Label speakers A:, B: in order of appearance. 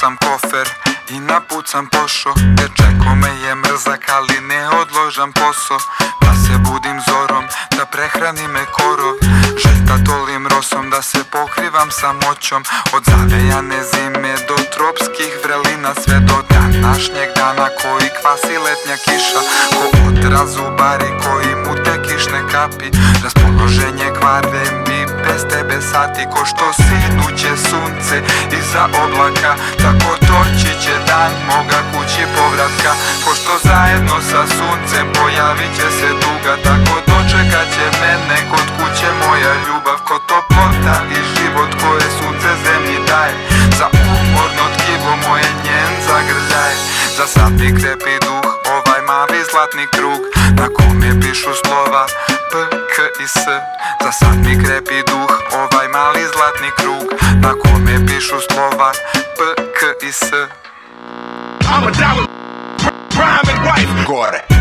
A: Sam kofer i na put sam pošo. Jer čeko me je mrzak ali ne odložam posao. Da se budim zorom, da prehrani me Željta rosom, da se pokrivam samoćom Od zavejane zime do tropskih vrelina Sve do današnjeg dana koji kvasi letnja kiša. Ko odraz zubari koji mute kišne kapi. Raspoloženje kvarve mi bez tebe sati Ko što sinuće sunce iza oblaka. Tako doći će dan moga kući povratka. Ko što zajedno sa suncem pojavit će se duga Za satni krepi duh. Ovaj mali zlatni krug Na kome pišu slova. P, K i S. Za krepi duh. Ovaj mali zlatni krug Na kome pišu slova. P, K i S.
B: I'm a dollar, prime and wife.
C: Gore